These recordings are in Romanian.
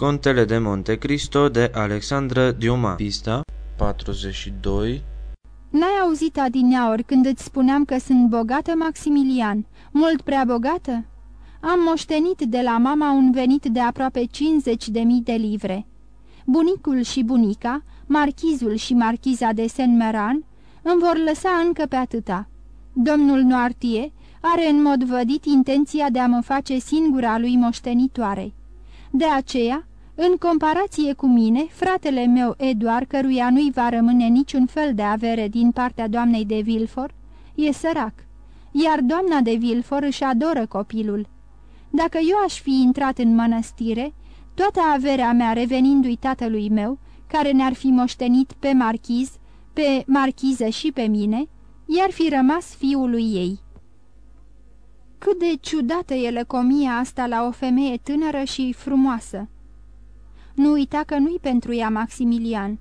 Contele de Monte Cristo de Alexandra Diuma Pista 42 N-ai auzit adineaori când îți spuneam că sunt bogată, Maximilian? Mult prea bogată? Am moștenit de la mama un venit de aproape 50 de mii de livre. Bunicul și bunica, marchizul și marchiza de Saint-Meran, îmi vor lăsa încă pe atâta. Domnul Noartie are în mod vădit intenția de a mă face singura lui moștenitoare. De aceea, în comparație cu mine, fratele meu Eduard, căruia nu-i va rămâne niciun fel de avere din partea doamnei de Vilfor, e sărac, iar doamna de Vilfor își adoră copilul. Dacă eu aș fi intrat în mănăstire, toată averea mea revenindu-i tatălui meu, care ne-ar fi moștenit pe marchiz, pe marchiză și pe mine, i-ar fi rămas fiului ei. Cât de ciudată e lăcomia asta la o femeie tânără și frumoasă! Nu uita că nu-i pentru ea Maximilian,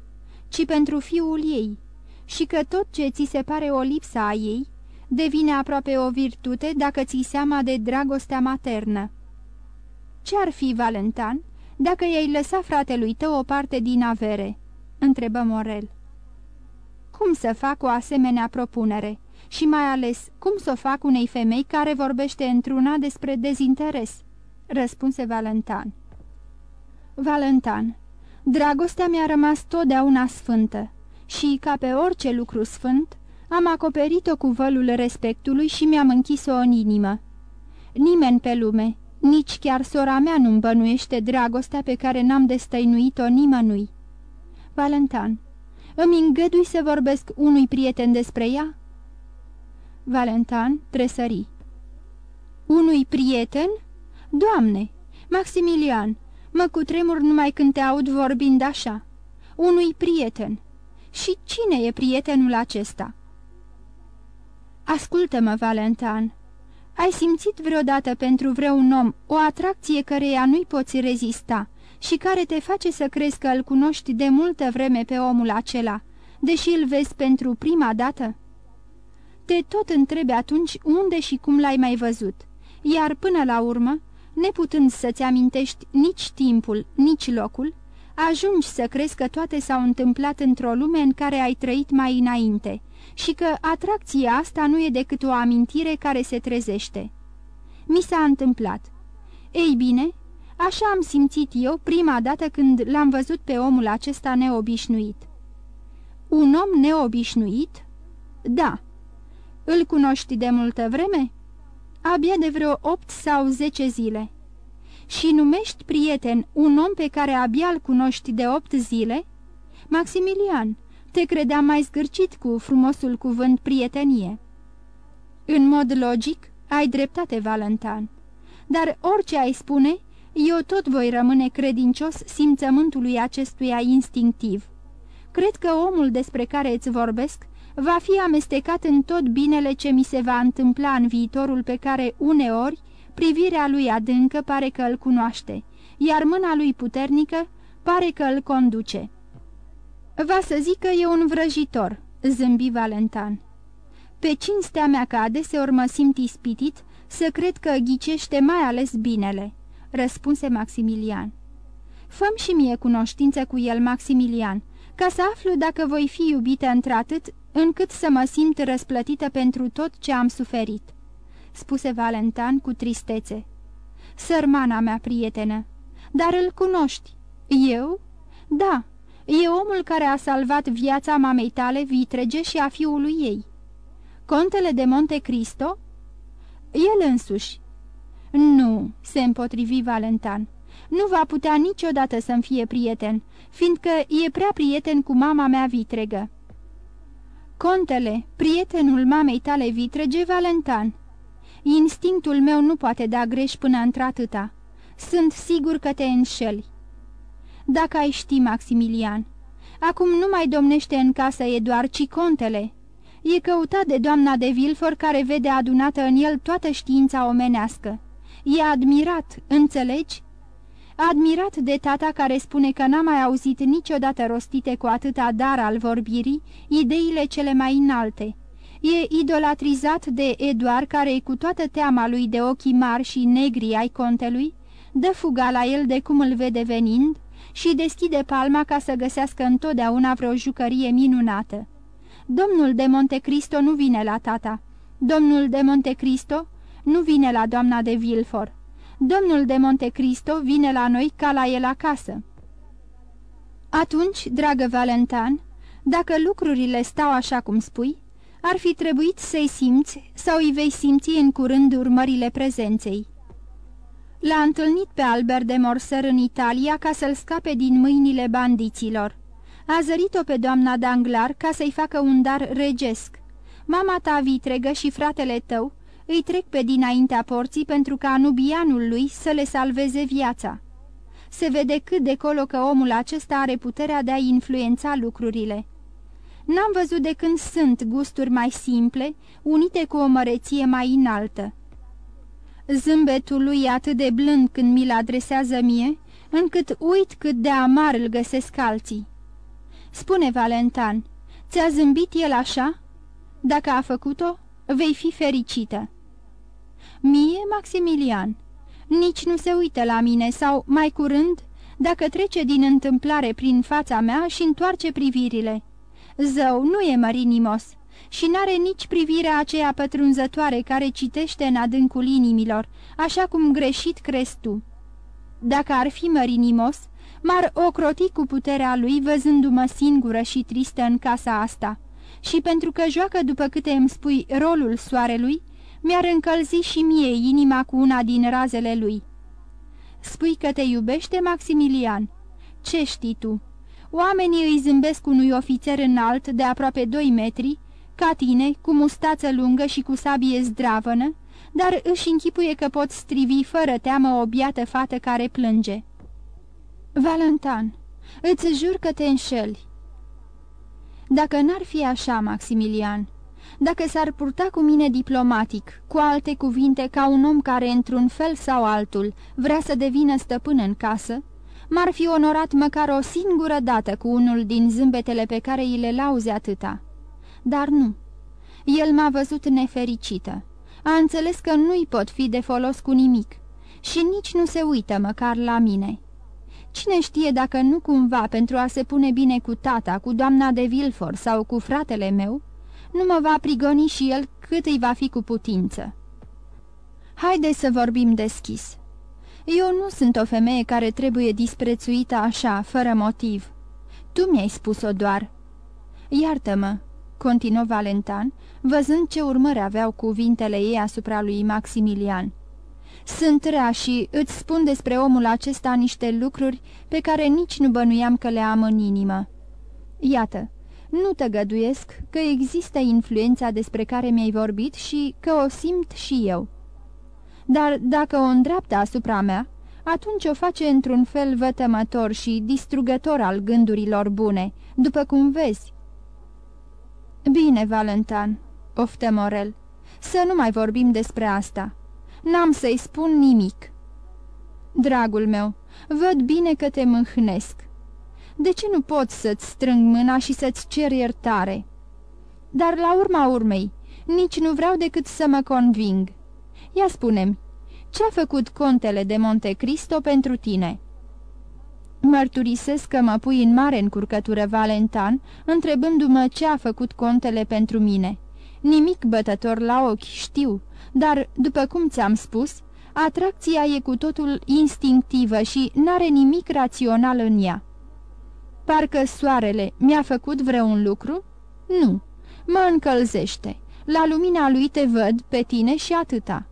ci pentru fiul ei, și că tot ce ți se pare o lipsă a ei, devine aproape o virtute dacă ții seama de dragostea maternă. Ce-ar fi, Valentan, dacă i-ai lăsa fratelui tău o parte din avere?" întrebă Morel. Cum să fac o asemenea propunere? Și mai ales, cum să o fac unei femei care vorbește într-una despre dezinteres?" răspunse Valentan. Valentan, dragostea mi-a rămas totdeauna sfântă și, ca pe orice lucru sfânt, am acoperit-o cu vălul respectului și mi-am închis-o în inimă. Nimeni pe lume, nici chiar sora mea nu-mi bănuiește dragostea pe care n-am destăinuit-o nimănui. Valentan, îmi îngădui să vorbesc unui prieten despre ea? Valentan tresări. Unui prieten? Doamne, Maximilian, mă cutremur numai când te aud vorbind așa. Unui prieten. Și cine e prietenul acesta? Ascultă-mă, Valentan. Ai simțit vreodată pentru vreun om o atracție căreia nu-i poți rezista și care te face să crezi că îl cunoști de multă vreme pe omul acela, deși îl vezi pentru prima dată? Te tot întrebi atunci unde și cum l-ai mai văzut, iar până la urmă, neputând să-ți amintești nici timpul, nici locul, ajungi să crezi că toate s-au întâmplat într-o lume în care ai trăit mai înainte și că atracția asta nu e decât o amintire care se trezește. Mi s-a întâmplat. Ei bine, așa am simțit eu prima dată când l-am văzut pe omul acesta neobișnuit. Un om neobișnuit? Da. Îl cunoști de multă vreme? Abia de vreo opt sau zece zile. Și numești prieten un om pe care abia îl cunoști de opt zile? Maximilian, te credeam mai zgârcit cu frumosul cuvânt prietenie. În mod logic, ai dreptate, Valentan. Dar orice ai spune, eu tot voi rămâne credincios simțământului acestuia instinctiv. Cred că omul despre care îți vorbesc va fi amestecat în tot binele ce mi se va întâmpla în viitorul pe care uneori privirea lui adâncă pare că îl cunoaște, iar mâna lui puternică pare că îl conduce. Va să zic că e un vrăjitor," zâmbi Valentan. Pe cinstea mea că adeseori mă simt ispitit, să cred că ghicește mai ales binele," răspunse Maximilian. Făm și mie cunoștință cu el, Maximilian, ca să aflu dacă voi fi iubită într-atât încât să mă simt răsplătită pentru tot ce am suferit," spuse Valentan cu tristețe. Sărmana mea prietenă, dar îl cunoști. Eu? Da, E omul care a salvat viața mamei tale vitrege și a fiului ei. Contele de Monte Cristo? El însuși. Nu, se împotrivi Valentan. Nu va putea niciodată să-mi fie prieten, fiindcă e prea prieten cu mama mea vitregă. Contele, prietenul mamei tale vitrege, Valentan. Instinctul meu nu poate da greș până într-atâta. Sunt sigur că te înșeli dacă ai ști, Maximilian. Acum nu mai domnește în casă Eduard, ci contele. E căutat de doamna de Vilfor care vede adunată în el toată știința omenească. E admirat, înțelegi? Admirat de tata care spune că n-a mai auzit niciodată rostite cu atâta dar al vorbirii ideile cele mai înalte. E idolatrizat de Eduard care, cu toată teama lui de ochii mari și negri ai contelui, dă fuga la el de cum îl vede venind și deschide palma ca să găsească întotdeauna vreo jucărie minunată. Domnul de Monte Cristo nu vine la tata. Domnul de Monte Cristo nu vine la doamna de Vilfor. Domnul de Monte Cristo vine la noi ca la el acasă. Atunci, dragă Valentan, dacă lucrurile stau așa cum spui, ar fi trebuit să-i simți sau îi vei simți în curând urmările prezenței. L-a întâlnit pe Albert de Morser în Italia ca să-l scape din mâinile bandiților. A zărit-o pe doamna Danglar ca să-i facă un dar regesc. Mama ta vitregă și fratele tău îi trec pe dinaintea porții pentru ca nubianul lui să le salveze viața. Se vede cât de colo că omul acesta are puterea de a influența lucrurile. N-am văzut de când sunt gusturi mai simple, unite cu o măreție mai înaltă. Zâmbetul lui e atât de blând când mi-l adresează mie, încât uit cât de amar îl găsesc alții. Spune, Valentan, ți-a zâmbit el așa? Dacă a făcut-o, vei fi fericită. Mie, Maximilian, nici nu se uită la mine sau, mai curând, dacă trece din întâmplare prin fața mea și întoarce privirile. Zău, nu e mărinimos și n-are nici privirea aceea pătrunzătoare care citește în adâncul inimilor, așa cum greșit crezi tu. Dacă ar fi mărinimos, m-ar ocroti cu puterea lui văzându-mă singură și tristă în casa asta. Și pentru că joacă după câte îmi spui rolul soarelui, mi-ar încălzi și mie inima cu una din razele lui. Spui că te iubește, Maximilian? Ce știi tu? Oamenii îi zâmbesc unui ofițer înalt de aproape 2 metri, ca tine, cu mustață lungă și cu sabie zdravănă, dar își închipuie că pot strivi fără teamă o biată fată care plânge. Valentan, îți jur că te înșeli. Dacă n-ar fi așa, Maximilian, dacă s-ar purta cu mine diplomatic, cu alte cuvinte ca un om care, într-un fel sau altul, vrea să devină stăpân în casă, m-ar fi onorat măcar o singură dată cu unul din zâmbetele pe care îi le lauze atâta. Dar nu. El m-a văzut nefericită. A înțeles că nu-i pot fi de folos cu nimic și nici nu se uită măcar la mine. Cine știe dacă nu cumva pentru a se pune bine cu tata, cu doamna de Vilfor sau cu fratele meu, nu mă va prigoni și el cât îi va fi cu putință. Haide să vorbim deschis. Eu nu sunt o femeie care trebuie disprețuită așa, fără motiv. Tu mi-ai spus-o doar. Iartă-mă, continuă Valentan, văzând ce urmări aveau cuvintele ei asupra lui Maximilian. Sunt rea și îți spun despre omul acesta niște lucruri pe care nici nu bănuiam că le am în inimă. Iată, nu tăgăduiesc că există influența despre care mi-ai vorbit și că o simt și eu. Dar dacă o îndreaptă asupra mea, atunci o face într-un fel vătămător și distrugător al gândurilor bune, după cum vezi. Bine, Valentan, oftă Morel, să nu mai vorbim despre asta. N-am să-i spun nimic. Dragul meu, văd bine că te mâhnesc de ce nu poți să-ți strâng mâna și să-ți cer iertare? Dar la urma urmei, nici nu vreau decât să mă conving. Ia spune-mi, ce-a făcut contele de Monte Cristo pentru tine?" Mărturisesc că mă pui în mare încurcătură, Valentan, întrebându-mă ce a făcut contele pentru mine. Nimic bătător la ochi, știu, dar, după cum ți-am spus, atracția e cu totul instinctivă și n-are nimic rațional în ea. Parcă soarele mi-a făcut vreun lucru? Nu, mă încălzește. La lumina lui te văd pe tine și atâta.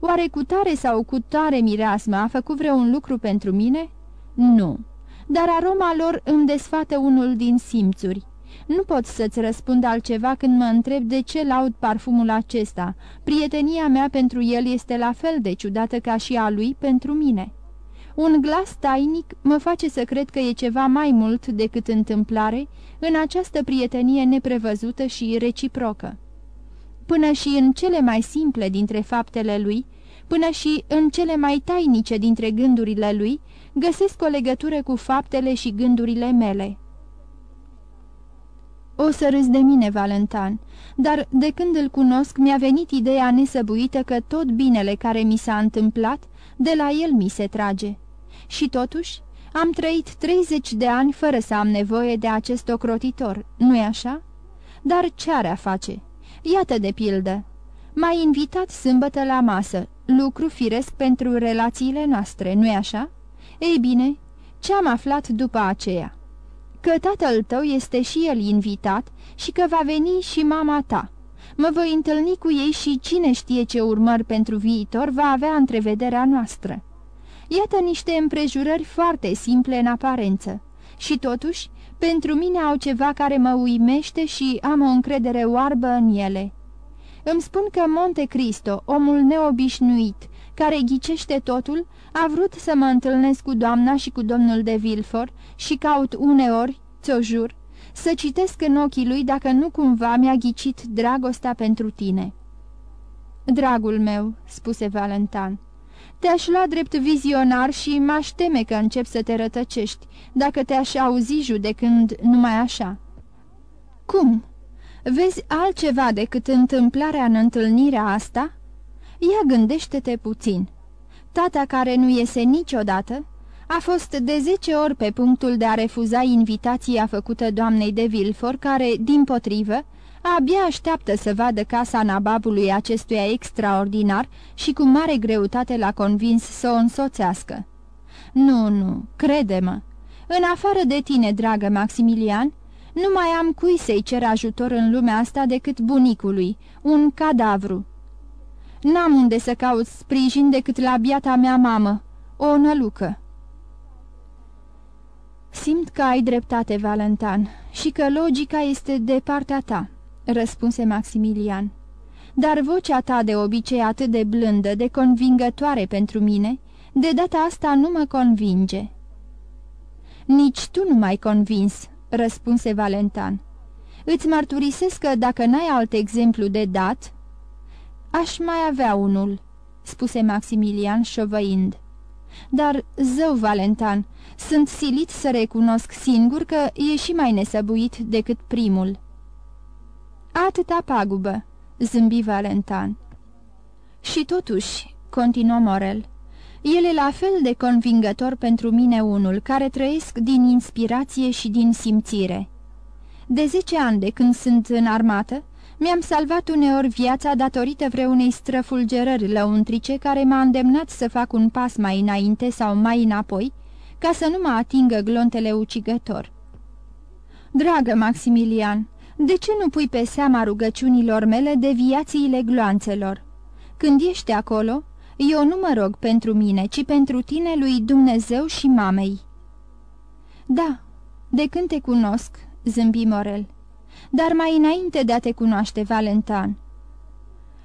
Oare cu tare sau cu tare mireasmă a făcut vreun lucru pentru mine? Nu, dar aroma lor îmi desfată unul din simțuri. Nu pot să-ți răspund altceva când mă întreb de ce laud parfumul acesta. Prietenia mea pentru el este la fel de ciudată ca și a lui pentru mine. Un glas tainic mă face să cred că e ceva mai mult decât întâmplare în această prietenie neprevăzută și reciprocă. Până și în cele mai simple dintre faptele lui, până și în cele mai tainice dintre gândurile lui, găsesc o legătură cu faptele și gândurile mele. O să râs de mine, Valentan, dar de când îl cunosc mi-a venit ideea nesăbuită că tot binele care mi s-a întâmplat de la el mi se trage. Și totuși, am trăit 30 de ani fără să am nevoie de acest ocrotitor, nu-i așa? Dar ce are a face? Iată de pildă. M-ai invitat sâmbătă la masă, lucru firesc pentru relațiile noastre, nu-i așa? Ei bine, ce am aflat după aceea? Că tatăl tău este și el invitat și că va veni și mama ta. Mă voi întâlni cu ei și cine știe ce urmări pentru viitor va avea întrevederea noastră. Iată niște împrejurări foarte simple în aparență. Și totuși, pentru mine au ceva care mă uimește și am o încredere oarbă în ele. Îmi spun că Monte Cristo, omul neobișnuit, care ghicește totul, a vrut să mă întâlnesc cu doamna și cu domnul de Vilfort și caut uneori, ți-o jur, să citesc în ochii lui dacă nu cumva mi-a ghicit dragostea pentru tine. Dragul meu," spuse Valentan, te-aș lua drept vizionar și m-aș teme că încep să te rătăcești, dacă te-aș auzi judecând numai așa." Cum? Vezi altceva decât întâmplarea în întâlnirea asta?" Ia gândește-te puțin. Tata care nu iese niciodată a fost de zece ori pe punctul de a refuza invitația făcută doamnei de Vilfor, care, din potrivă, abia așteaptă să vadă casa nababului acestuia extraordinar și cu mare greutate l-a convins să o însoțească. Nu, nu, crede-mă. În afară de tine, dragă Maximilian, nu mai am cui să-i cer ajutor în lumea asta decât bunicului, un cadavru. N-am unde să caut sprijin decât la biata mea mamă, o nălucă. Simt că ai dreptate, Valentan, și că logica este de partea ta." Răspunse Maximilian. Dar vocea ta de obicei atât de blândă, de convingătoare pentru mine, de data asta nu mă convinge." Nici tu nu m-ai convins," răspunse Valentan. Îți mărturisesc că dacă n-ai alt exemplu de dat..." Aș mai avea unul," spuse Maximilian șovăind. Dar, zău, Valentan, sunt silit să recunosc singur că e și mai nesăbuit decât primul." Atâta pagubă," zâmbi Valentan. Și totuși," continuă Morel, el e la fel de convingător pentru mine unul care trăiesc din inspirație și din simțire. De zece ani de când sunt în armată, mi-am salvat uneori viața datorită vreunei străfulgerări lăuntrice care m-a îndemnat să fac un pas mai înainte sau mai înapoi, ca să nu mă atingă glontele ucigător. Dragă Maximilian, de ce nu pui pe seama rugăciunilor mele deviațiile gloanțelor? Când ești acolo, eu nu mă rog pentru mine, ci pentru tine lui Dumnezeu și mamei." Da, de când te cunosc," zâmbi Morel, dar mai înainte de a te cunoaște, Valentan."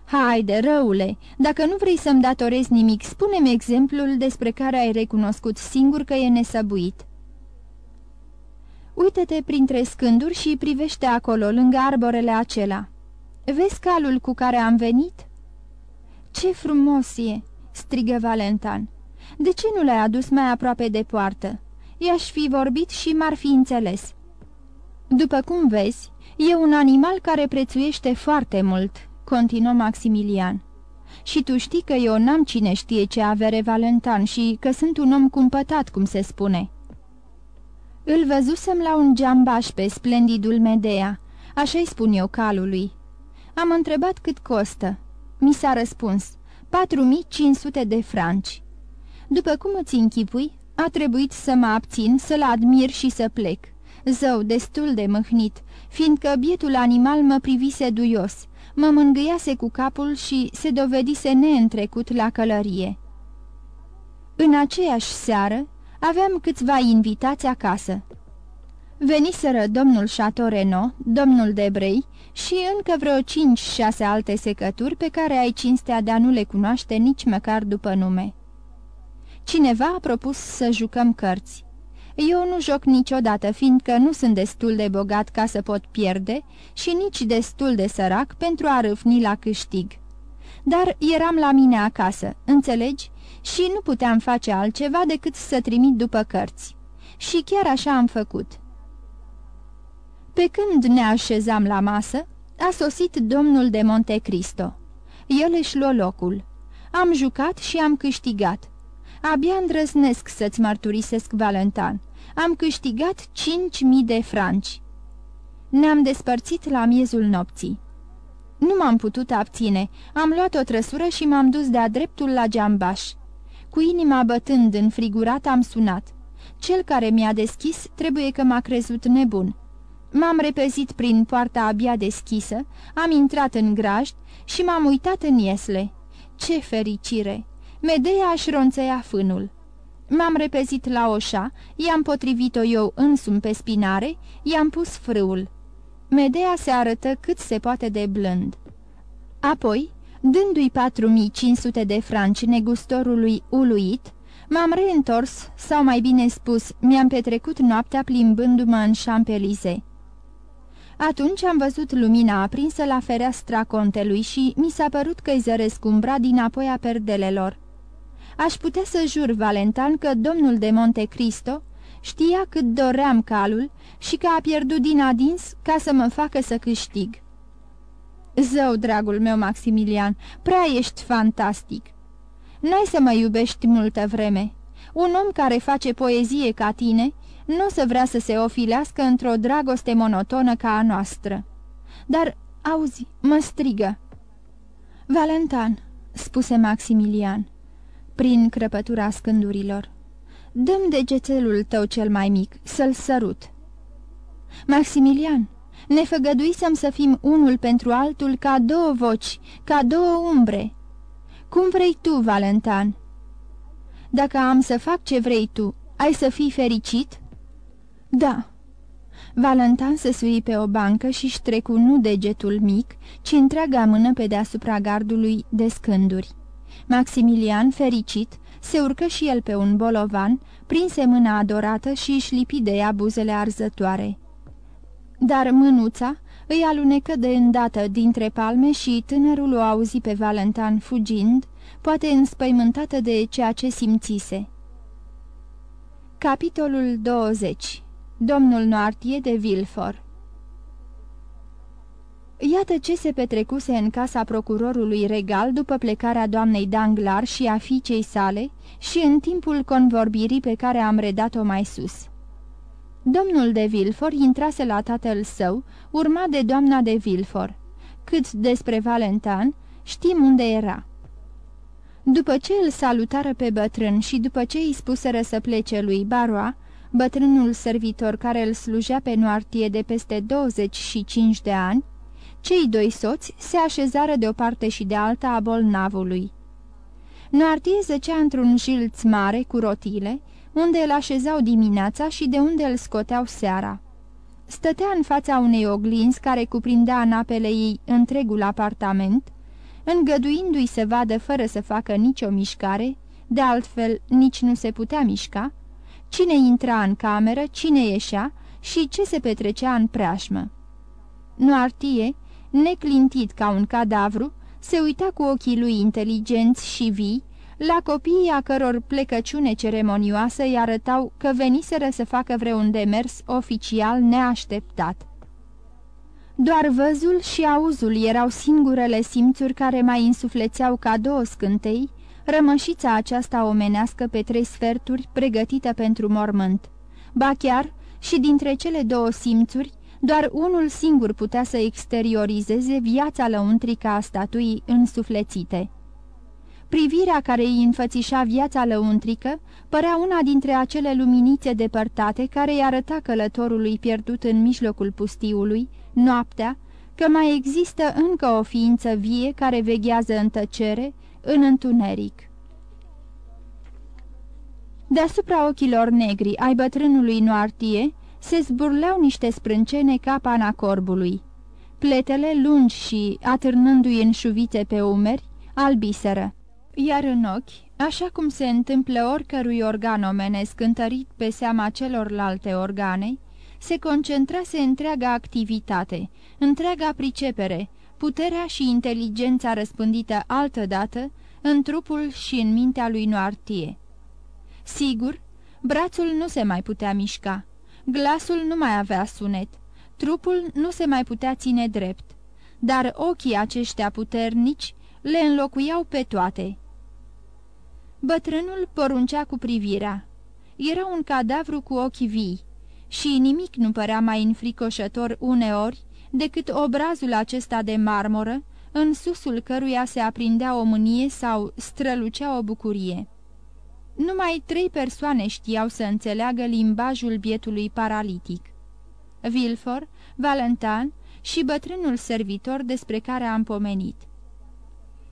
Haide, răule, dacă nu vrei să-mi datorezi nimic, spune-mi exemplul despre care ai recunoscut singur că e nesăbuit." Uită-te printre scânduri și privește acolo, lângă arborele acela. Vezi calul cu care am venit?" Ce frumos e!" strigă Valentan. De ce nu l-ai adus mai aproape de poartă? I-aș fi vorbit și m-ar fi înțeles." După cum vezi, e un animal care prețuiește foarte mult," continuă Maximilian. Și tu știi că eu n-am cine știe ce avere Valentan și că sunt un om cumpătat, cum se spune." Îl văzusem la un geambaș pe splendidul Medea, așa-i spun eu calului. Am întrebat cât costă. Mi s-a răspuns, 4500 de franci. După cum îți închipui, a trebuit să mă abțin, să-l admir și să plec. Zău, destul de mâhnit, fiindcă bietul animal mă privise duios, mă mângâiase cu capul și se dovedise neîntrecut la călărie. În aceeași seară, aveam câțiva invitați acasă. Veniseră domnul Chateau Renaud, domnul Debrei și încă vreo cinci-șase alte secături pe care ai cinstea de a nu le cunoaște nici măcar după nume. Cineva a propus să jucăm cărți. Eu nu joc niciodată, fiindcă nu sunt destul de bogat ca să pot pierde și nici destul de sărac pentru a râfni la câștig. Dar eram la mine acasă, înțelegi? Și nu puteam face altceva decât să trimit după cărți. Și chiar așa am făcut. Pe când ne așezam la masă, a sosit domnul de Monte Cristo. El își luă locul. Am jucat și am câștigat. Abia îndrăznesc să-ți mărturisesc, Valentan. Am câștigat cinci mii de franci. Ne-am despărțit la miezul nopții. Nu m-am putut abține. Am luat o trăsură și m-am dus de-a dreptul la geambaș. Cu inima bătând în frigurat am sunat. Cel care mi-a deschis trebuie că m-a crezut nebun. M-am repezit prin poarta abia deschisă, am intrat în grajd și m-am uitat în iesle. Ce fericire! Medea își ronțăia fânul. M-am repezit la oșa, i-am potrivit-o eu însumi pe spinare, i-am pus frâul. Medea se arătă cât se poate de blând. Apoi, dându-i 4500 de franci negustorului uluit, m-am reîntors, sau mai bine spus, mi-am petrecut noaptea plimbându-mă în șampelize. Atunci am văzut lumina aprinsă la fereastra contelui și mi s-a părut că-i zăresc umbra din apoi a perdelelor. Aș putea să jur, Valentan, că domnul de Monte Cristo știa cât doream calul și că a pierdut din adins ca să mă facă să câștig. Zău, dragul meu, Maximilian, prea ești fantastic. N-ai să mă iubești multă vreme. Un om care face poezie ca tine nu o să vrea să se ofilească într-o dragoste monotonă ca a noastră. Dar, auzi, mă strigă. Valentan, spuse Maximilian, prin crăpătura scândurilor, dăm degețelul tău cel mai mic, să-l sărut. Maximilian, ne făgăduisem să fim unul pentru altul ca două voci, ca două umbre. Cum vrei tu, Valentan? Dacă am să fac ce vrei tu, ai să fii fericit?" Da." Valentin se sui pe o bancă și-și trecu nu degetul mic, ci întreaga mână pe deasupra gardului de scânduri. Maximilian, fericit, se urcă și el pe un bolovan, prinse mâna adorată și își lipi de ea buzele arzătoare. Dar mânuța îi alunecă de îndată dintre palme și tânărul o auzi pe Valentin fugind, poate înspăimântată de ceea ce simțise. Capitolul 20 Domnul Noartie de Vilfor Iată ce se petrecuse în casa procurorului regal după plecarea doamnei Danglar și a fiicei sale și în timpul convorbirii pe care am redat-o mai sus. Domnul de Vilfor intrase la tatăl său, urmat de doamna de Vilfor. Cât despre Valentin, știm unde era. După ce îl salutară pe bătrân și după ce îi spuseră să plece lui Baroa, bătrânul servitor care îl slujea pe Noartie de peste 25 de ani, cei doi soți se așezară de o parte și de alta a bolnavului. Noartie zăcea într-un jilț mare cu rotile, unde îl așezau dimineața și de unde îl scoteau seara. Stătea în fața unei oglinzi care cuprindea în apele ei întregul apartament, îngăduindu-i să vadă fără să facă nicio mișcare, de altfel nici nu se putea mișca, cine intra în cameră, cine ieșea și ce se petrecea în preajmă. Noartie, neclintit ca un cadavru, se uita cu ochii lui inteligenți și vii la copiii a căror plecăciune ceremonioasă îi arătau că veniseră să facă vreun demers oficial neașteptat. Doar văzul și auzul erau singurele simțuri care mai insuflețeau ca două scântei rămășița aceasta omenească pe trei sferturi pregătită pentru mormânt. Ba chiar și dintre cele două simțuri, doar unul singur putea să exteriorizeze viața lăuntrică a statuii însuflețite. Privirea care îi înfățișa viața lăuntrică părea una dintre acele luminițe depărtate care îi arăta călătorului pierdut în mijlocul pustiului, noaptea, că mai există încă o ființă vie care veghează în tăcere, în întuneric. Deasupra ochilor negri ai bătrânului Noartie se zburleau niște sprâncene ca pana corbului. Pletele lungi și, atârnându-i în șuvițe pe umeri, albiseră. Iar în ochi, așa cum se întâmplă oricărui organ omenesc întărit pe seama celorlalte organe, se concentrase întreaga activitate, întreaga pricepere, puterea și inteligența răspândită altădată în trupul și în mintea lui Noartie. Sigur, brațul nu se mai putea mișca, glasul nu mai avea sunet, trupul nu se mai putea ține drept, dar ochii aceștia puternici le înlocuiau pe toate. Bătrânul poruncea cu privirea. Era un cadavru cu ochi vii și nimic nu părea mai înfricoșător uneori decât obrazul acesta de marmură, în susul căruia se aprindea o mânie sau strălucea o bucurie. Numai trei persoane știau să înțeleagă limbajul bietului paralitic. Vilfor, Valentin și bătrânul servitor despre care am pomenit.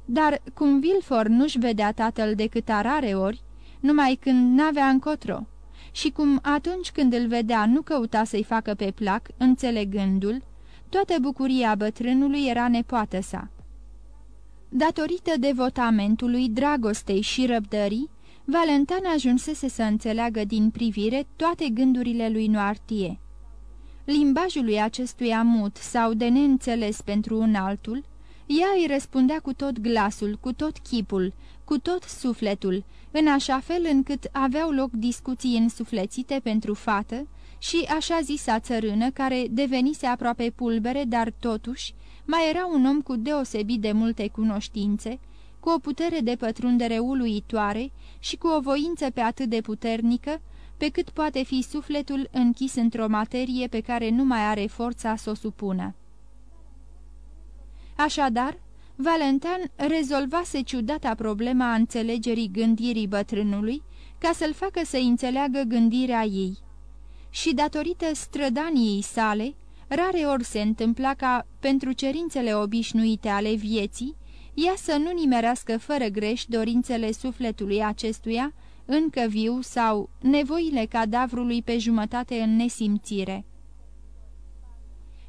Dar cum Vilfor nu-și vedea tatăl decât a rare ori, numai când n-avea încotro, și cum atunci când îl vedea nu căuta să-i facă pe plac, înțelegându-l, toată bucuria bătrânului era nepoată sa. Datorită devotamentului, dragostei și răbdării, Valentin ajunsese să înțeleagă din privire toate gândurile lui Noartie. Limbajul lui acestui amut sau de neînțeles pentru un altul, ea îi răspundea cu tot glasul, cu tot chipul, cu tot sufletul, în așa fel încât aveau loc discuții însuflețite pentru fată și așa zisa țărână care devenise aproape pulbere, dar totuși mai era un om cu deosebit de multe cunoștințe, cu o putere de pătrundere uluitoare și cu o voință pe atât de puternică, pe cât poate fi sufletul închis într-o materie pe care nu mai are forța să o supună. Așadar, Valentin rezolvase ciudata problema a înțelegerii gândirii bătrânului ca să-l facă să înțeleagă gândirea ei. Și datorită strădaniei sale, rare ori se întâmpla ca, pentru cerințele obișnuite ale vieții, ea să nu nimerească fără greș dorințele sufletului acestuia, încă viu sau nevoile cadavrului pe jumătate în nesimțire.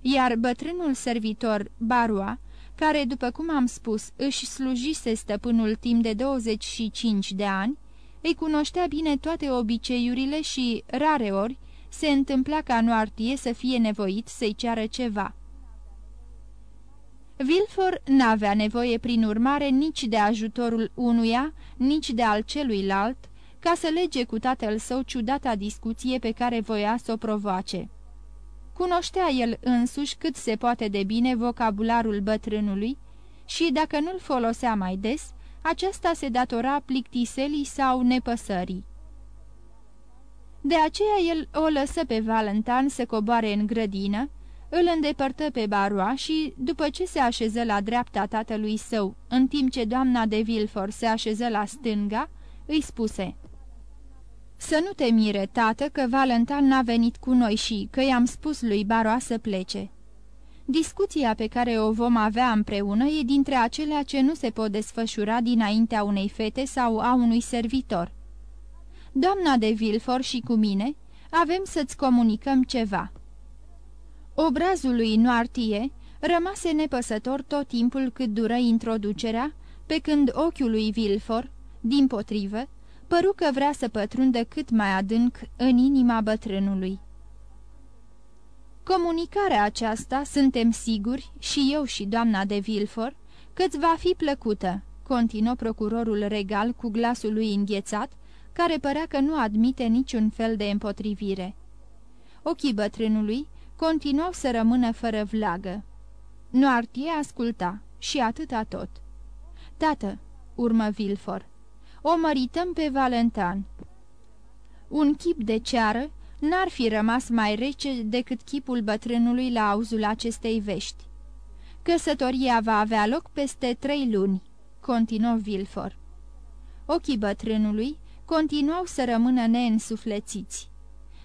Iar bătrânul servitor, Barua, care, după cum am spus, își slujise stăpânul timp de 25 de ani, îi cunoștea bine toate obiceiurile și, rare ori, se întâmpla ca Noartie să fie nevoit să-i ceară ceva. Vilfor n-avea nevoie prin urmare nici de ajutorul unuia, nici de al celuilalt, ca să lege cu tatăl său ciudata discuție pe care voia să o provoace. Cunoștea el însuși cât se poate de bine vocabularul bătrânului și, dacă nu-l folosea mai des, aceasta se datora plictiselii sau nepăsării. De aceea el o lăsă pe Valentin să coboare în grădină, îl îndepărtă pe Baroa și, după ce se așeză la dreapta tatălui său, în timp ce doamna de Vilfort se așeză la stânga, îi spuse Să nu te mire, tată, că Valentin n-a venit cu noi și că i-am spus lui Baroa să plece. Discuția pe care o vom avea împreună e dintre acelea ce nu se pot desfășura dinaintea unei fete sau a unui servitor. Doamna de Vilfort și cu mine avem să-ți comunicăm ceva." Obrazul lui Noartie rămase nepăsător tot timpul cât dură introducerea, pe când ochiul lui Vilfor, din potrivă, păru că vrea să pătrundă cât mai adânc în inima bătrânului. Comunicarea aceasta, suntem siguri, și eu și doamna de Vilfor, că-ți va fi plăcută, continuă procurorul regal cu glasul lui înghețat, care părea că nu admite niciun fel de împotrivire. Ochii bătrânului continuau să rămână fără vlagă. Noartie asculta și atâta tot. Tată, urmă Vilfor, o mărităm pe Valentan. Un chip de ceară n-ar fi rămas mai rece decât chipul bătrânului la auzul acestei vești. Căsătoria va avea loc peste trei luni, continuă Vilfor. Ochii bătrânului continuau să rămână neînsuflețiți.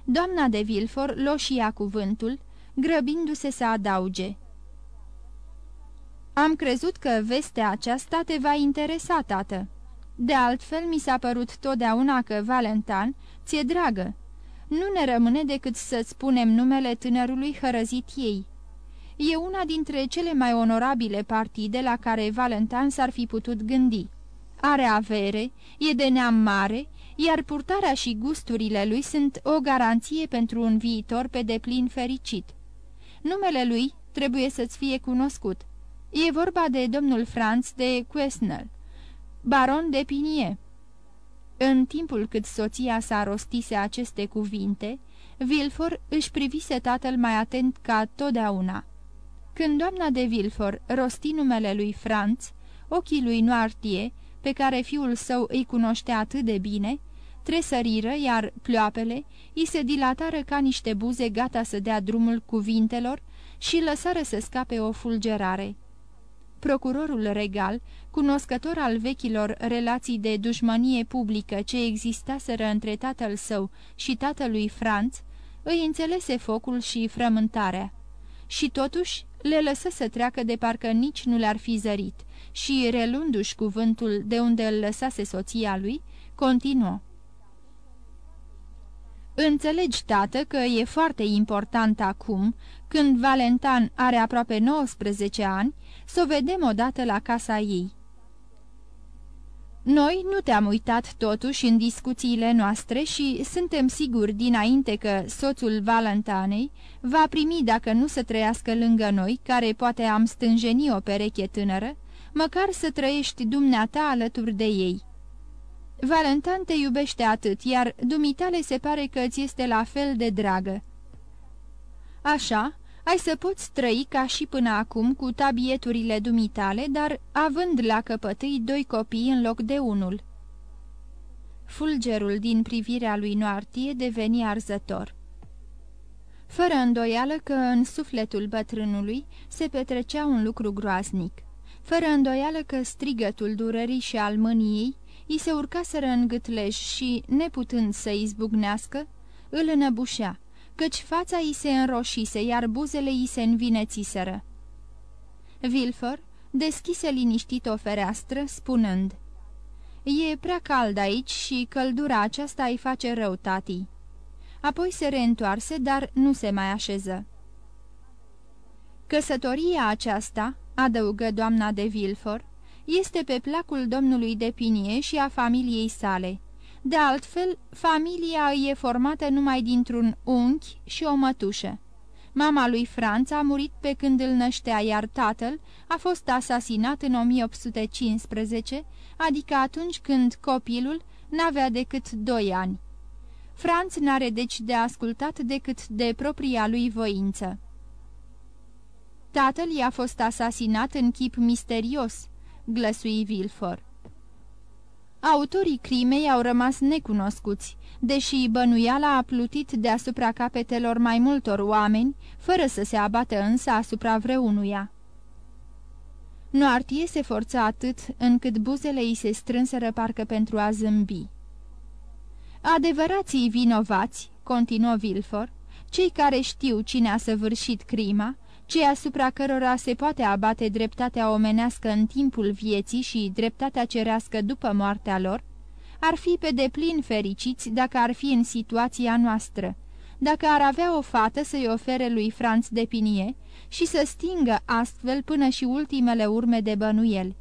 Doamna de Vilfor loșia cuvântul, grăbindu-se să adauge. Am crezut că vestea aceasta te va interesa, tată. De altfel, mi s-a părut totdeauna că Valentin ți-e dragă. Nu ne rămâne decât să spunem numele tânărului hărăzit ei. E una dintre cele mai onorabile partide la care Valentin s-ar fi putut gândi. Are avere, e de neam mare iar purtarea și gusturile lui sunt o garanție pentru un viitor pe deplin fericit. Numele lui trebuie să-ți fie cunoscut. E vorba de domnul Franz de Quesnel, baron de Pinie. În timpul cât soția sa rostise aceste cuvinte, Vilfor își privise tatăl mai atent ca totdeauna. Când doamna de Vilfor rosti numele lui Franz, ochii lui Noartie pe care fiul său îi cunoștea atât de bine, tresăriră, iar ploapele îi se dilatară ca niște buze gata să dea drumul cuvintelor și lăsară să scape o fulgerare. Procurorul regal, cunoscător al vechilor relații de dușmănie publică ce existaseră între tatăl său și tatălui Franț, îi înțelese focul și frământarea. Și totuși le lăsă să treacă de parcă nici nu le-ar fi zărit și, relundu-și cuvântul de unde îl lăsase soția lui, continuă. Înțelegi, tată, că e foarte important acum, când Valentan are aproape 19 ani, să o vedem odată la casa ei. Noi nu te-am uitat totuși în discuțiile noastre și suntem siguri dinainte că soțul Valentanei va primi dacă nu să trăiască lângă noi, care poate am stânjeni o pereche tânără, măcar să trăiești dumneata alături de ei. Valentan te iubește atât, iar dumitale se pare că ți este la fel de dragă. Așa, ai să poți trăi ca și până acum cu tabieturile dumitale, dar având la căpătâi doi copii în loc de unul. Fulgerul din privirea lui Noartie deveni arzător. Fără îndoială că în sufletul bătrânului se petrecea un lucru groaznic. Fără îndoială că strigătul durerii și al mâniei i se urcaseră în gâtleș și, neputând să izbucnească, îl înăbușea căci fața i se înroșise, iar buzele i se învinețiseră. Vilfor deschise liniștit o fereastră, spunând, E prea cald aici și căldura aceasta îi face rău, tati." Apoi se reîntoarse, dar nu se mai așeză. Căsătoria aceasta, adăugă doamna de Vilfor, este pe placul domnului de Pinie și a familiei sale de altfel, familia e formată numai dintr-un unchi și o mătușă. Mama lui Franț a murit pe când îl năștea, iar tatăl a fost asasinat în 1815, adică atunci când copilul n-avea decât doi ani. Franț n-are deci de ascultat decât de propria lui voință. Tatăl i-a fost asasinat în chip misterios, glăsui Vilfor. Autorii crimei au rămas necunoscuți, deși bănuiala a plutit deasupra capetelor mai multor oameni, fără să se abată însă asupra vreunuia. Noartie se forța atât încât buzele îi se strânseră parcă pentru a zâmbi. Adevărații vinovați, continuă Vilfor, cei care știu cine a săvârșit crima, cei asupra cărora se poate abate dreptatea omenească în timpul vieții și dreptatea cerească după moartea lor, ar fi pe deplin fericiți dacă ar fi în situația noastră, dacă ar avea o fată să-i ofere lui Franț de Pinie și să stingă astfel până și ultimele urme de bănuieli.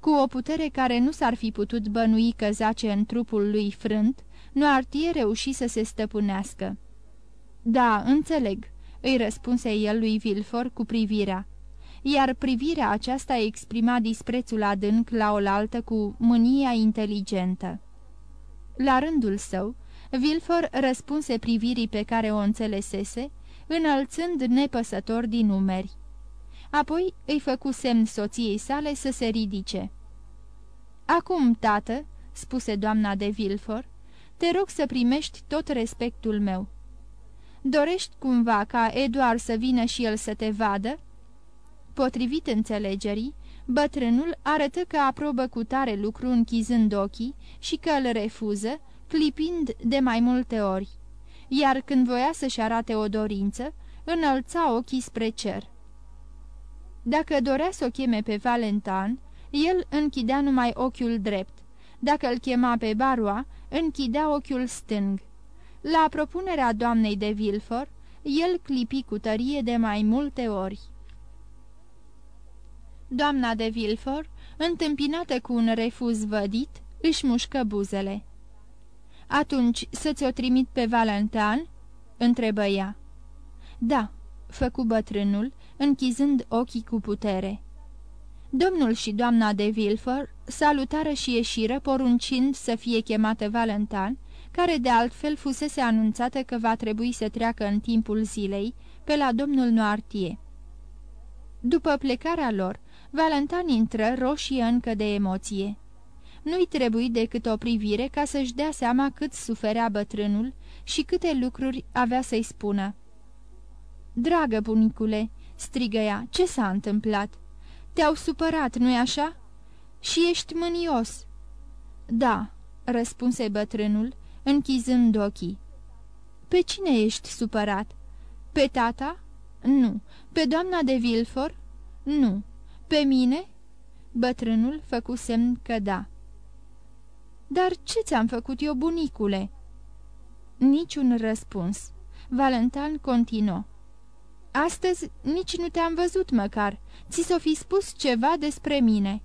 Cu o putere care nu s-ar fi putut bănui că zace în trupul lui frânt, Noartie reuși să se stăpânească. Da, înțeleg, îi răspunse el lui Vilfor cu privirea. Iar privirea aceasta exprima disprețul adânc la oaltă cu mânia inteligentă. La rândul său, Vilfor răspunse privirii pe care o înțelesese, înălțând nepăsător din numeri. Apoi îi făcu semn soției sale să se ridice. Acum, tată," spuse doamna de Vilfor, te rog să primești tot respectul meu. Dorești cumva ca Eduard să vină și el să te vadă?" Potrivit înțelegerii, bătrânul arătă că aprobă cu tare lucru închizând ochii și că îl refuză, clipind de mai multe ori. Iar când voia să-și arate o dorință, înălța ochii spre cer. Dacă dorea să o cheme pe Valentan, el închidea numai ochiul drept. Dacă îl chema pe Barua, închidea ochiul stâng. La propunerea doamnei de Vilfor, el clipi cu tărie de mai multe ori. Doamna de Vilfor, întâmpinată cu un refuz vădit, își mușcă buzele. Atunci să ți-o trimit pe Valentin?" întrebă ea. Da," făcu bătrânul, închizând ochii cu putere. Domnul și doamna de Vilfor salutară și ieșiră, poruncind să fie chemată Valentin, care de altfel fusese anunțată că va trebui să treacă în timpul zilei pe la domnul Noartie. După plecarea lor, Valentin intră roșie încă de emoție. Nu-i trebuie decât o privire ca să-și dea seama cât suferea bătrânul și câte lucruri avea să-i spună. Dragă bunicule," strigă ea, ce s-a întâmplat? Te-au supărat, nu-i așa? Și ești mânios." Da," răspunse bătrânul, închizând ochii. Pe cine ești supărat? Pe tata? Nu. Pe doamna de Vilfor? Nu. Pe mine?" Bătrânul făcu semn că da. Dar ce ți-am făcut eu, bunicule?" Niciun răspuns. Valentin continuă. Astăzi nici nu te-am văzut măcar. Ți s-o fi spus ceva despre mine."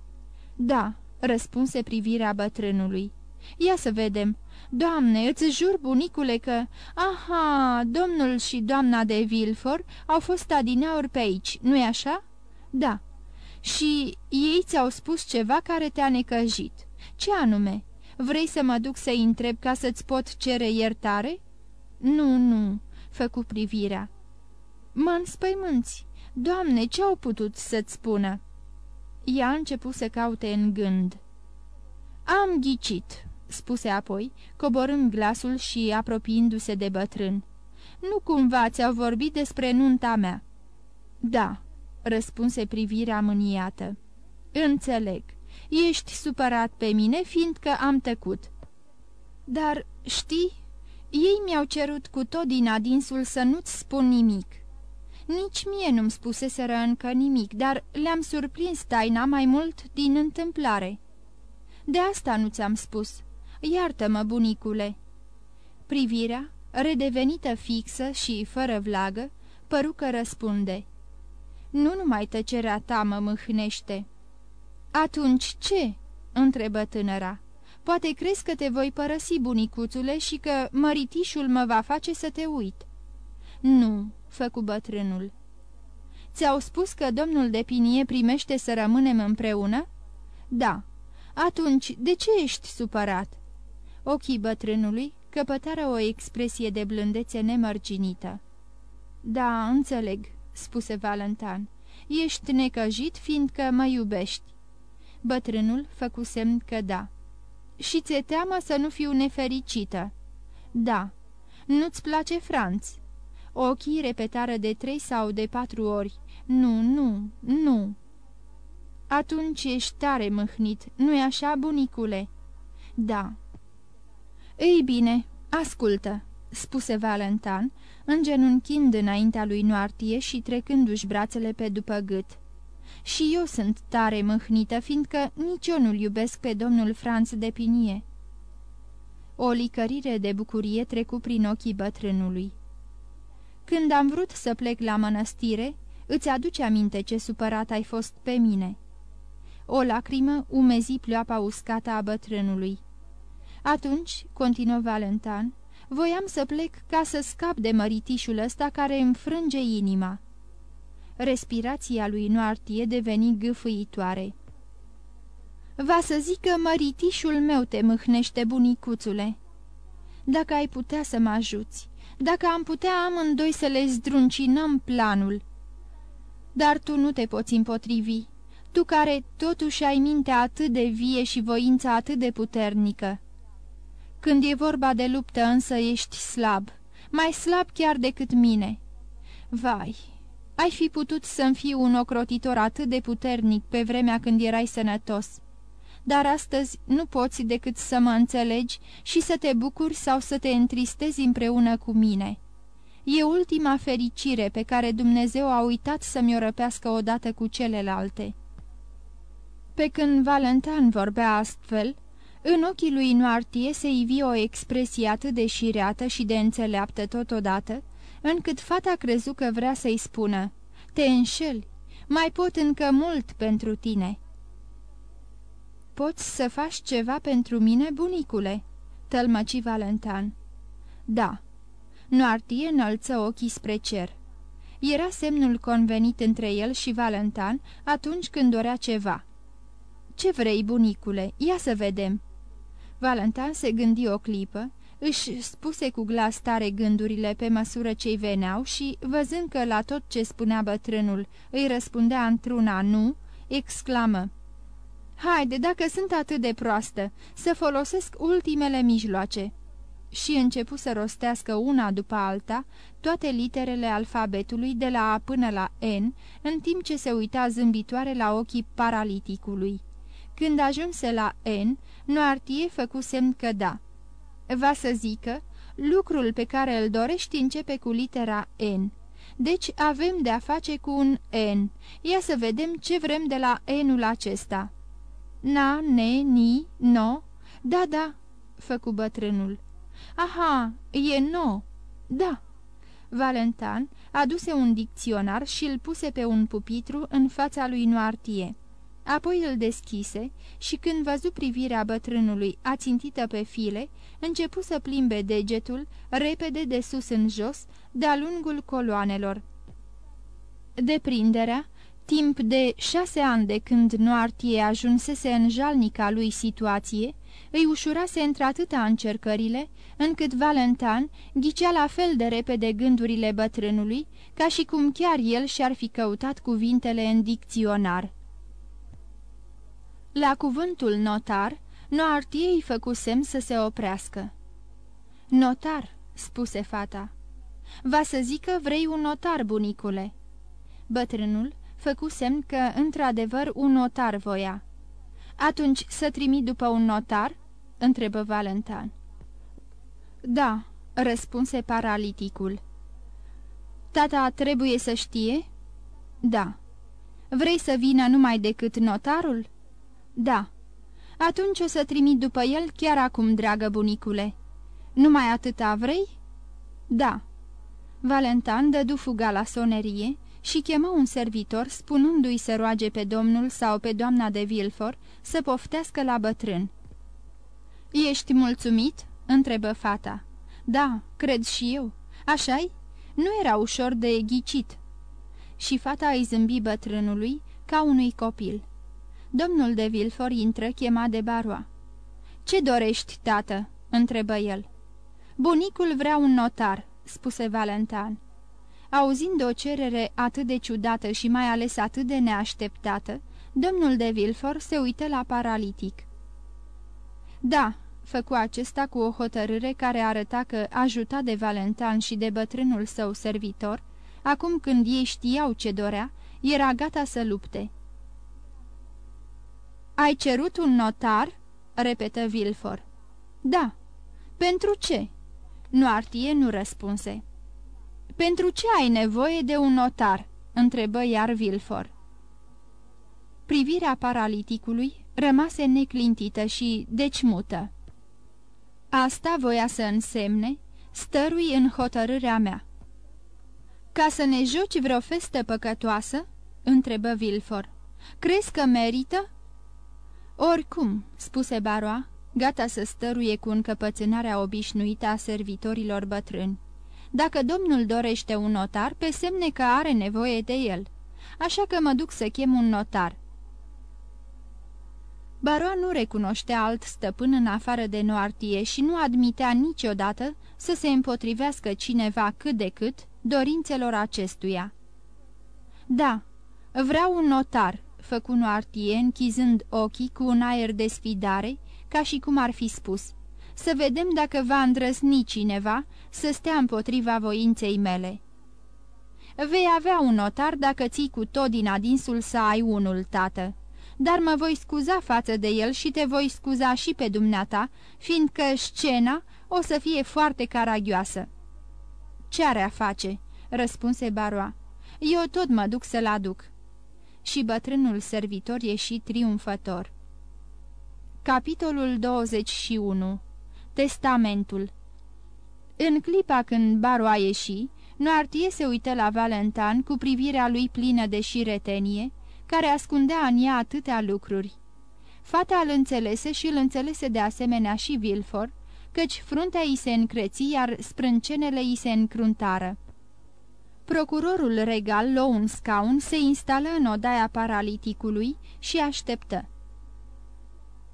Da," răspunse privirea bătrânului. Ia să vedem. Doamne, îți jur, bunicule, că... Aha, domnul și doamna de Vilfor au fost adineauri pe aici, nu-i așa?" Da." Și ei ți-au spus ceva care te-a necăjit. Ce anume? Vrei să mă duc să-i întreb ca să-ți pot cere iertare?" Nu, nu," făcu privirea. Mă înspăimânți. Doamne, ce au putut să-ți spună?" Ea a început să caute în gând. Am ghicit," spuse apoi, coborând glasul și apropiindu-se de bătrân. Nu cumva ți-au vorbit despre nunta mea?" Da," răspunse privirea mâniată. Înțeleg. Ești supărat pe mine, fiindcă am tăcut." Dar, știi, ei mi-au cerut cu tot din adinsul să nu-ți spun nimic." Nici mie nu-mi spuseseră încă nimic, dar le-am surprins taina mai mult din întâmplare. De asta nu ți-am spus. Iartă-mă, bunicule." Privirea, redevenită fixă și fără vlagă, păru că răspunde. Nu numai tăcerea ta mă mâhnește." Atunci ce?" întrebă tânăra. Poate crezi că te voi părăsi, bunicuțule, și că măritișul mă va face să te uit." Nu," făcu bătrânul. Ți-au spus că domnul de Pinie primește să rămânem împreună?" Da." Atunci, de ce ești supărat?" Ochii bătrânului căpătară o expresie de blândețe nemărginită. Da, înțeleg," spuse Valentan. Ești necăjit fiindcă mă iubești." Bătrânul făcu semn că da. Și ți-e teamă să nu fiu nefericită?" Da." Nu-ți place Franț?" Ochii repetară de trei sau de patru ori. Nu, nu, nu. Atunci ești tare mâhnit, nu-i așa, bunicule?" Da." Ei bine, ascultă," spuse Valentan, îngenunchind înaintea lui Noartie și trecându-și brațele pe după gât. Și eu sunt tare mâhnită, fiindcă nici eu nu-l iubesc pe domnul Franț de Pinie." O licărire de bucurie trecu prin ochii bătrânului. Când am vrut să plec la mănăstire, îți aduce aminte ce supărat ai fost pe mine." O lacrimă umezi pleoapa uscată a bătrânului. Atunci, continuă Valentan, voiam să plec ca să scap de măritișul ăsta care îmi frânge inima." Respirația lui Noartie deveni gâfâitoare. Va să zic că măritișul meu te mâhnește, bunicuțule. Dacă ai putea să mă ajuți, dacă am putea amândoi să le zdruncinăm planul. Dar tu nu te poți împotrivi, tu care totuși ai mintea atât de vie și voința atât de puternică. Când e vorba de luptă însă ești slab, mai slab chiar decât mine. Vai, ai fi putut să-mi fii un ocrotitor atât de puternic pe vremea când erai sănătos dar astăzi nu poți decât să mă înțelegi și să te bucuri sau să te întristezi împreună cu mine. E ultima fericire pe care Dumnezeu a uitat să-mi o răpească odată cu celelalte." Pe când Valentin vorbea astfel, în ochii lui Noartie se ivi o expresie atât de șireată și de înțeleaptă totodată, încât fata crezu că vrea să-i spună, Te înșeli, mai pot încă mult pentru tine." Poți să faci ceva pentru mine, bunicule?" tălmăci Valentan. Da." Noartie înălță ochii spre cer. Era semnul convenit între el și Valentan atunci când dorea ceva. Ce vrei, bunicule? Ia să vedem." Valentan se gândi o clipă, își spuse cu glas tare gândurile pe măsură ce-i veneau și, văzând că la tot ce spunea bătrânul îi răspundea într-una nu, exclamă. Haide, dacă sunt atât de proastă, să folosesc ultimele mijloace." Și începu să rostească una după alta toate literele alfabetului de la A până la N, în timp ce se uita zâmbitoare la ochii paraliticului. Când ajunse la N, Noartie făcu semn că da. Va să zică, lucrul pe care îl dorești începe cu litera N. Deci avem de-a face cu un N. Ia să vedem ce vrem de la N-ul acesta. Na, ne, ni, no. Da, da, făcu bătrânul. Aha, e no. Da. Valentan aduse un dicționar și îl puse pe un pupitru în fața lui Noartie. Apoi îl deschise și când văzu privirea bătrânului ațintită pe file, începu să plimbe degetul, repede de sus în jos, de-a lungul coloanelor. Deprinderea, timp de șase ani de când Noartie ajunsese în jalnica lui situație, îi ușurase într-atâta încercările, încât Valentan ghicea la fel de repede gândurile bătrânului, ca și cum chiar el și-ar fi căutat cuvintele în dicționar. La cuvântul notar, Noartie îi făcu semn să se oprească. Notar, spuse fata. Va să zică vrei un notar, bunicule. Bătrânul făcu semn că, într-adevăr, un notar voia. Atunci să trimit după un notar?" întrebă Valentan. Da," răspunse paraliticul. Tata trebuie să știe?" Da." Vrei să vină numai decât notarul?" Da." Atunci o să trimit după el chiar acum, dragă bunicule." Numai atâta vrei?" Da." Valentan dădu fuga la sonerie și chemă un servitor spunându-i să roage pe domnul sau pe doamna de Vilfor să poftească la bătrân. Ești mulțumit?" întrebă fata. Da, cred și eu. Așa-i? Nu era ușor de ghicit." Și fata îi zâmbi bătrânului ca unui copil. Domnul de Vilfor intră chema de baroa. Ce dorești, tată?" întrebă el. Bunicul vrea un notar," spuse Valentan. Auzind o cerere atât de ciudată și mai ales atât de neașteptată, domnul de Vilfor se uită la paralitic. Da," făcu acesta cu o hotărâre care arăta că, ajutat de Valentan și de bătrânul său servitor, acum când ei știau ce dorea, era gata să lupte. Ai cerut un notar?" repetă Vilfor. Da." Pentru ce?" Noartie nu răspunse. Pentru ce ai nevoie de un notar?" întrebă iar Vilfor. Privirea paraliticului rămase neclintită și deci mută. Asta voia să însemne, stărui în hotărârea mea. Ca să ne joci vreo festă păcătoasă?" întrebă Vilfor. Crezi că merită?" Oricum," spuse Baroa, gata să stăruie cu încăpățânarea obișnuită a servitorilor bătrâni. Dacă domnul dorește un notar, pe semne că are nevoie de el. Așa că mă duc să chem un notar." Baroa nu recunoștea alt stăpân în afară de Noartie și nu admitea niciodată să se împotrivească cineva cât de cât dorințelor acestuia. Da, vreau un notar," făcu Noartie închizând ochii cu un aer de sfidare, ca și cum ar fi spus, să vedem dacă va îndrăzni cineva să stea împotriva voinței mele. Vei avea un notar dacă ții cu tot din adinsul să ai unul, tată, dar mă voi scuza față de el și te voi scuza și pe dumneata, fiindcă scena o să fie foarte caragioasă. Ce are a face?" răspunse Baroa. Eu tot mă duc să-l aduc." Și bătrânul servitor ieși triumfător. Capitolul 21 Testamentul În clipa când Baroa ieși, Noartie se uită la Valentan cu privirea lui plină de șiretenie, care ascundea în ea atâtea lucruri. Fata îl înțelese și îl înțelese de asemenea și Vilfor, căci fruntea îi se încreți, iar sprâncenele îi se încruntară. Procurorul regal luă un scaun, se instală în odaia paraliticului și așteptă.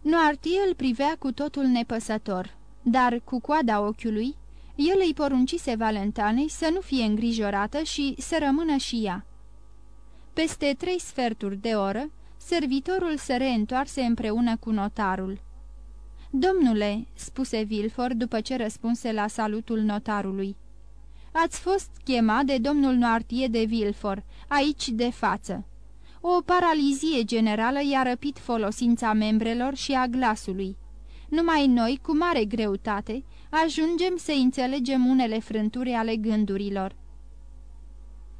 Noartie îl privea cu totul nepăsător, dar cu coada ochiului, el îi poruncise Valentanei să nu fie îngrijorată și să rămână și ea. Peste trei sferturi de oră, servitorul se reîntoarse împreună cu notarul. Domnule," spuse Vilfor după ce răspunse la salutul notarului, ați fost chemat de domnul Noartie de Vilfor, aici de față. O paralizie generală i-a răpit folosința membrelor și a glasului. Numai noi, cu mare greutate, ajungem să înțelegem unele frânturi ale gândurilor.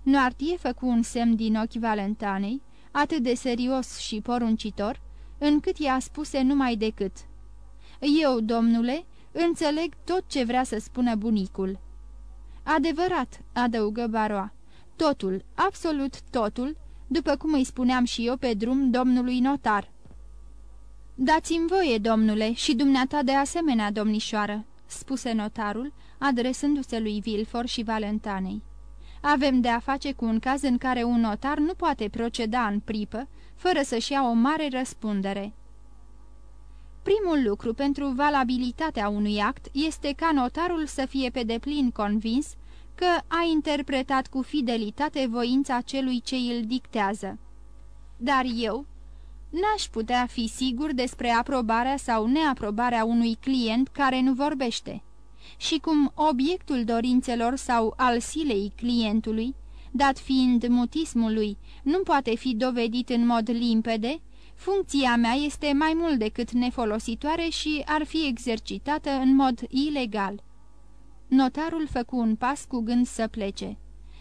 Noartie făcu un semn din ochi Valentanei, atât de serios și poruncitor, încât i-a spuse numai decât. Eu, domnule, înțeleg tot ce vrea să spună bunicul." Adevărat," adăugă Baroa, totul, absolut totul, după cum îi spuneam și eu pe drum domnului notar." Dați-mi voie, domnule, și dumneata de asemenea, domnișoară," spuse notarul, adresându-se lui Vilfor și Valentanei. Avem de a face cu un caz în care un notar nu poate proceda în pripă, fără să-și ia o mare răspundere. Primul lucru pentru valabilitatea unui act este ca notarul să fie pe deplin convins că a interpretat cu fidelitate voința celui ce îl dictează. Dar eu n-aș putea fi sigur despre aprobarea sau neaprobarea unui client care nu vorbește și cum obiectul dorințelor sau al silei clientului, dat fiind mutismul lui, nu poate fi dovedit în mod limpede, funcția mea este mai mult decât nefolositoare și ar fi exercitată în mod ilegal. Notarul făcu un pas cu gând să plece.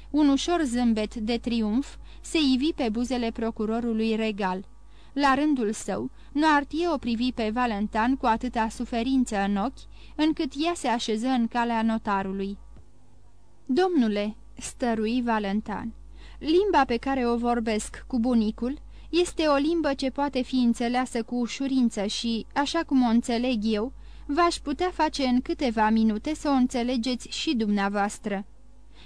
Un ușor zâmbet de triumf se ivi pe buzele procurorului regal. La rândul său, Noartie o privi pe Valentan cu atâta suferință în ochi, încât ea se așeză în calea notarului. Domnule, stărui Valentan, limba pe care o vorbesc cu bunicul este o limbă ce poate fi înțeleasă cu ușurință și, așa cum o înțeleg eu, v-aș putea face în câteva minute să o înțelegeți și dumneavoastră.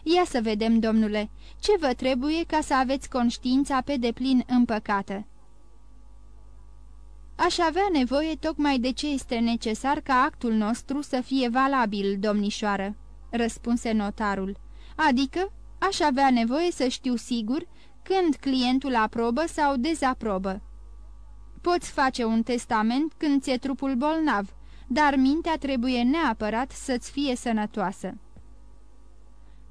Ia să vedem, domnule, ce vă trebuie ca să aveți conștiința pe deplin împăcată. Aș avea nevoie tocmai de ce este necesar ca actul nostru să fie valabil, domnișoară, răspunse notarul. Adică, aș avea nevoie să știu sigur când clientul aprobă sau dezaprobă. Poți face un testament când ți-e trupul bolnav, dar mintea trebuie neapărat să-ți fie sănătoasă.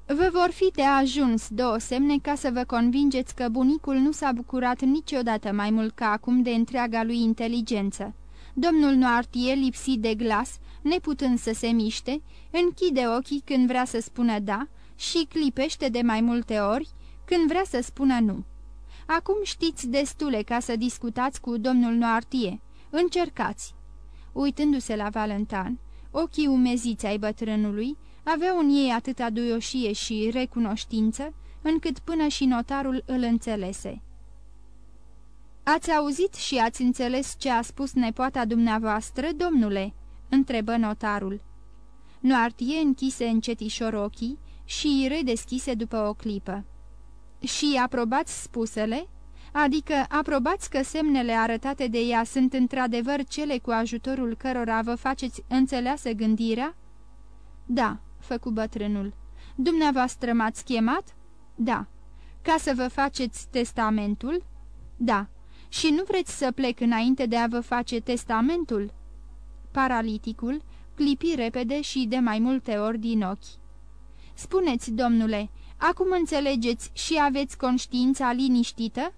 Vă vor fi de ajuns două semne ca să vă convingeți că bunicul nu s-a bucurat niciodată mai mult ca acum de întreaga lui inteligență. Domnul Noartie, lipsit de glas, neputând să se miște, închide ochii când vrea să spună da și clipește de mai multe ori când vrea să spună nu. Acum știți destule ca să discutați cu domnul Noartie. Încercați. Uitându-se la Valentan, ochii umeziți ai bătrânului aveau în ei atâta duioșie și recunoștință, încât până și notarul îl înțelese. Ați auzit și ați înțeles ce a spus nepoata dumneavoastră, domnule?" întrebă notarul. Noartie închise încetișor ochii și îi redeschise după o clipă. Și aprobați spusele?" Adică aprobați că semnele arătate de ea sunt într-adevăr cele cu ajutorul cărora vă faceți înțeleasă gândirea?" Da," făcu bătrânul. Dumneavoastră m-ați chemat?" Da." Ca să vă faceți testamentul?" Da." Și nu vreți să plec înainte de a vă face testamentul?" Paraliticul clipi repede și de mai multe ori din ochi. Spuneți, domnule, acum înțelegeți și aveți conștiința liniștită?"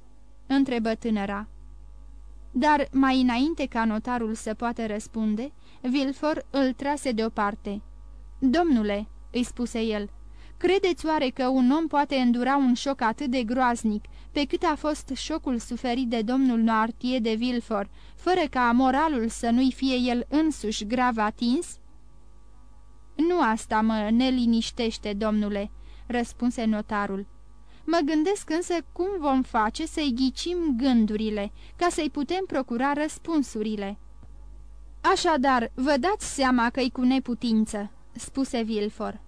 întrebă tânăra. Dar mai înainte ca notarul să poată răspunde, Vilfor îl trase deoparte. Domnule," îi spuse el, credeți oare că un om poate îndura un șoc atât de groaznic, pe cât a fost șocul suferit de domnul Noartie de Vilfor, fără ca moralul să nu-i fie el însuși grav atins?" Nu asta mă neliniștește, domnule," răspunse notarul. Mă gândesc însă cum vom face să-i ghicim gândurile, ca să-i putem procura răspunsurile." Așadar, vă dați seama că-i cu neputință," spuse Vilfor.